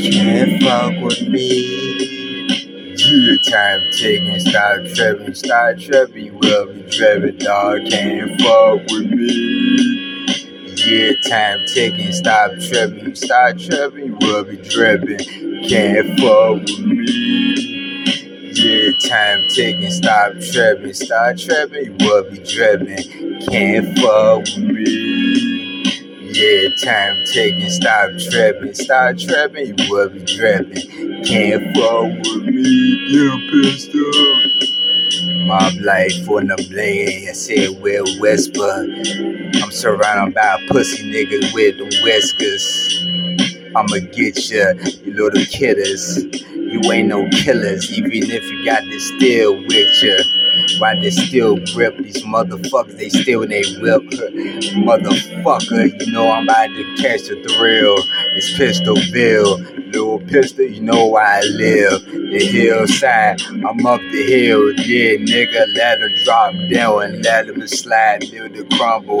Can't fuck with me. Yeah, time taking, stop tripping, stop tripping, you will be driven, dog. Can't fuck with me. Yeah, time ticking, stop tripping, stop tripping, you will be dripping. Can't fuck with me. Yeah, time ticking, stop tripping, stop tripping, you will be dripping. Can't fuck with me. Yeah, time taking, stop tripping, stop tripping, you will be dripping. Can't fuck with me, get pissed off. Mob life on the blade, I said we'll whisper. I'm surrounded by pussy niggas with them whiskers. I'ma get ya, you little kidders. You ain't no killers, even if you got this steel with ya. Why they still grip these motherfuckers? They still in they whip, motherfucker. You know I'm about to catch the thrill. It's Pistolville, little pistol. You know why I live. The hillside, I'm up the hill. Yeah, nigga, let her drop down let them slide till the crumble.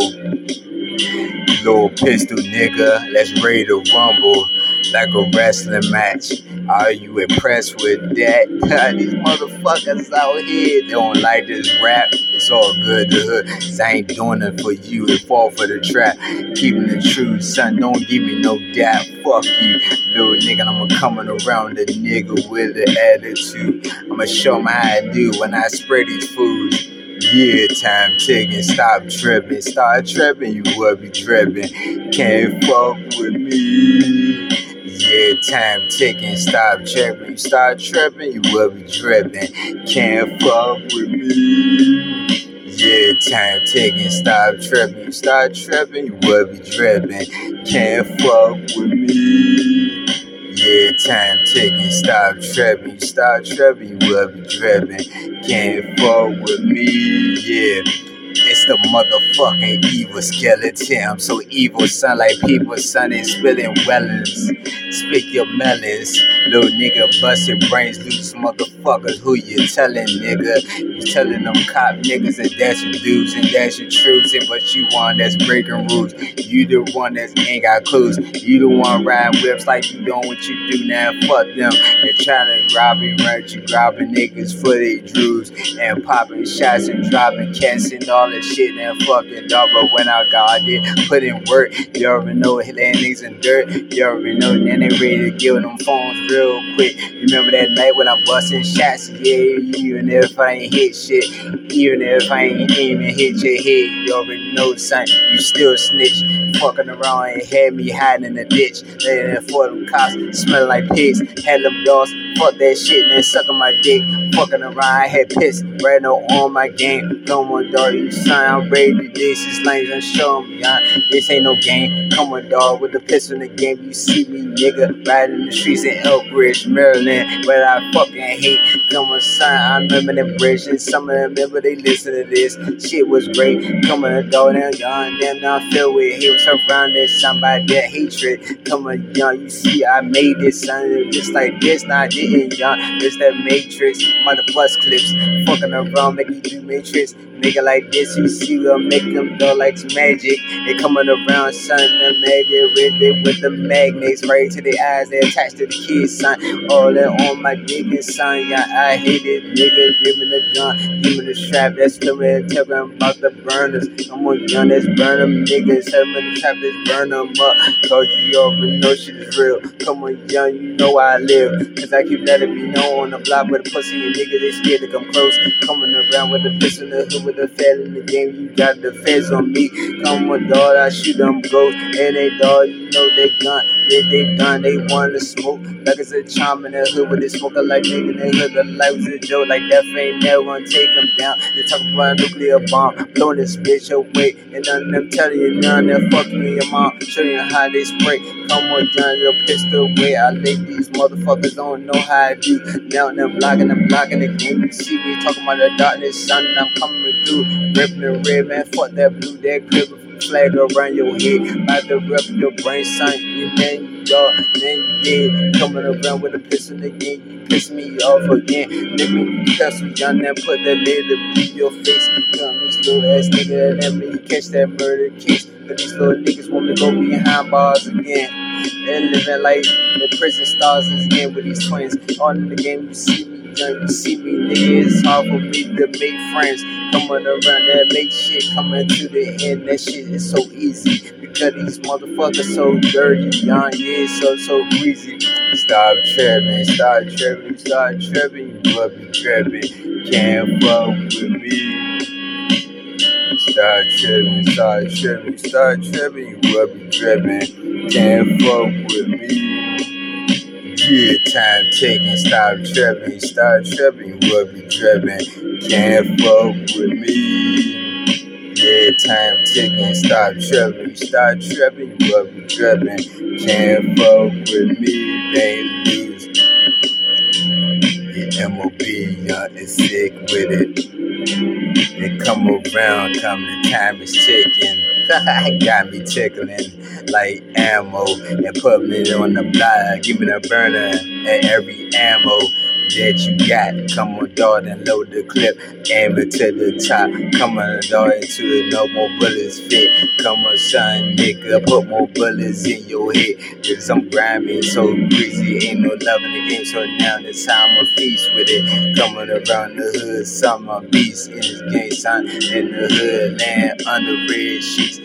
Little pistol, nigga, let's raid a rumble like a wrestling match. Are you impressed with that? These motherfuckers out here they don't like this rap. It's all good. The hood, I ain't doing it for you. It fall for the trap. Keeping the truth, son. Don't give me no doubt. Fuck you, little nigga. I'ma coming around the nigga with the attitude. I'ma show 'em how I do when I spread these foods. Yeah, time ticking, stop tripping, start tripping, you will be tripping. Can't fuck with me. Yeah, time ticking, stop tripping, you start tripping, you will be tripping. Can't fuck with me. Yeah, time ticking, stop tripping, you start tripping, you will be tripping. Can't fuck with me. Yeah, time ticking, stop tripping, you start tripping, you will be tripping. Can't fuck with me, yeah. The motherfucking evil skeleton. I'm so evil, son, like people, son, they spilling wellings. Spit your melons, little nigga, busted brains, loose motherfuckers. Who you telling, nigga? You telling them cop niggas that that's your dudes and that's your truths, and but you one that's breaking rules. You the one that ain't got clues. You the one riding whips like you doing what you do now. Fuck them. They're trying to rob you, right? You grabbing niggas for their drews and popping shots and dropping cats and all that shit and fucking dog. But when I got it, put in work, you already know it land niggas in dirt. You already know then they ready to give them phones real quick. Remember that night when I busting shots? Yeah, even if I ain't hit shit, even if I ain't aiming hit your head, you already know son, you still snitch. Fucking around and had me hiding in the ditch. Laying for them cops, smelling like pigs. Had them dogs, fuck that shit and then sucking my dick. Fucking around, I had pissed, right no on my game. On, dog, you son, I'm ready to this. These lanes and show me, uh, this ain't no game. Come on, dog, with the pistol in the game. You see me, nigga, riding the streets in Elkridge, Maryland, where I fucking hate. Come on, son, I remember them bridges. Some of them remember they listen to this. Shit was great. Come on, dog down, young, then I feel with him surrounded somebody that hatred. Come on, young, you see, I made this, son, just like this. Now I didn't, young. It's that Matrix, mother bus clips, fucking around, make you do Matrix. Nigga like this, you see, we'll make them go like magic. They coming around, son, the magnet with it with the magnets right to the eyes. They attached to the kids, son. All that on my dick and son, yeah, I hate it. Nigga, give me the gun, give me the strap. That's the red, tell me about the burners. I'm on young, let's burn them niggas. Tell me the trap, let's burn them up. Cause you already know shit is real. Come on, young, you know I live. Cause I keep letting me know on the block with the pussy and nigga, they scared to come close. Coming around with the pistol in the hood with in the game. You got the feds on me. Come on, dog, I shoot them ghosts. And they dog, you know they gun. Yeah, they done, they wanna smoke. Like it's a charm in the hood with they smoking like nigga. They hood the life was a joke. Like that ain't never gonna take them down. They talk about a nuclear bomb, blowing this bitch away. And none of them telling you none of them fuck you and your mom. Showing you how they spray. Come on, John, little pistol away. I think these motherfuckers don't know how I do. Now them blocking, them blocking the game. You see me talking about the darkness, son. I'm coming Ripping the red, man. Fuck that blue, that crib flag around your head. About to rep your brain, son. You man, you dog, man, you dead. Coming around with a pistol again, you piss me off again. Let me cuss with young and put that lid to your face. Come this little ass nigga, let me catch that murder case. But these little niggas want me to go behind bars again. They're living like the prison stars is again with these twins. On the game, you see me, young, you see me, nigga. It's hard for me to make friends. Coming around that make shit coming to the end. That shit is so easy because these motherfuckers so dirty, young, yeah, so so greasy. Stop tripping, stop tripping, stop tripping, you will be tripping. Can't fuck with me. Start tripping, start tripping, start tripping, you will be tripping. Can't fuck with me. Yeah, time ticking, stop tripping, start tripping, you will be tripping. Can't fuck with me. Yeah, time ticking, stop tripping, start tripping, you will be tripping. Can't fuck with me, baby. Yeah, MOB, young and sick with it. They come around, come the time is ticking. Got me tickling like ammo and put me on the block. Give me the burner at every ammo that you got. Come on, dog, and load the clip. Aim it to the top. Come on, dog, into it. No more bullets fit. Come on, son, nigga, put more bullets in your head. Cause I'm grimy, so greasy. Ain't no love in the game, so now it's time to feast with it. Coming around the hood, summer beast in this game, son. In the hood, land under red sheets.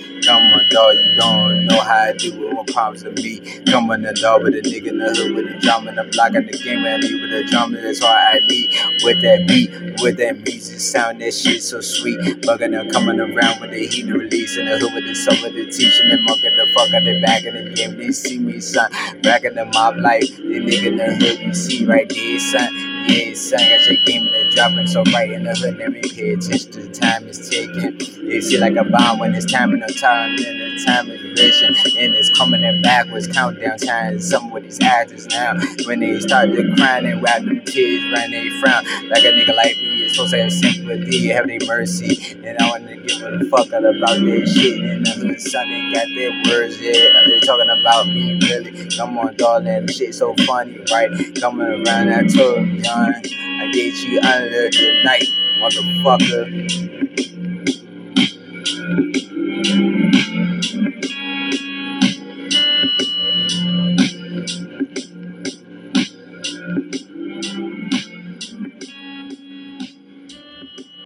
Dog, you don't know how I do it. What promise to me? Come on, the dog with a nigga in the hood with a drum in the block in the game, and leave with a drum, and that's all I need. With that beat, with that music sound, that shit so sweet. Bugging them coming around with the heat to release in the hood with the with the teaching them mucking the fuck out the back in the game. They see me, son, back in the mob life. The nigga in the hood, you see right there, son. Yeah, son, got your game in the dropping so right in the hood, never pay attention to the time it's taking. You see like a bomb when it's time and the time, and the time is vision, and it's coming in backwards, countdown time. Some of these actors now, when they start to crying and wrap them kids, right, they frown. Like a nigga like me is supposed to have sympathy, have mercy, and I wanna give a fuck out about this shit. In the son, they got their words, yeah, they talking about me, really. Come on, darling, shit so funny, right? Coming around, I told you, I get you under the night, motherfucker.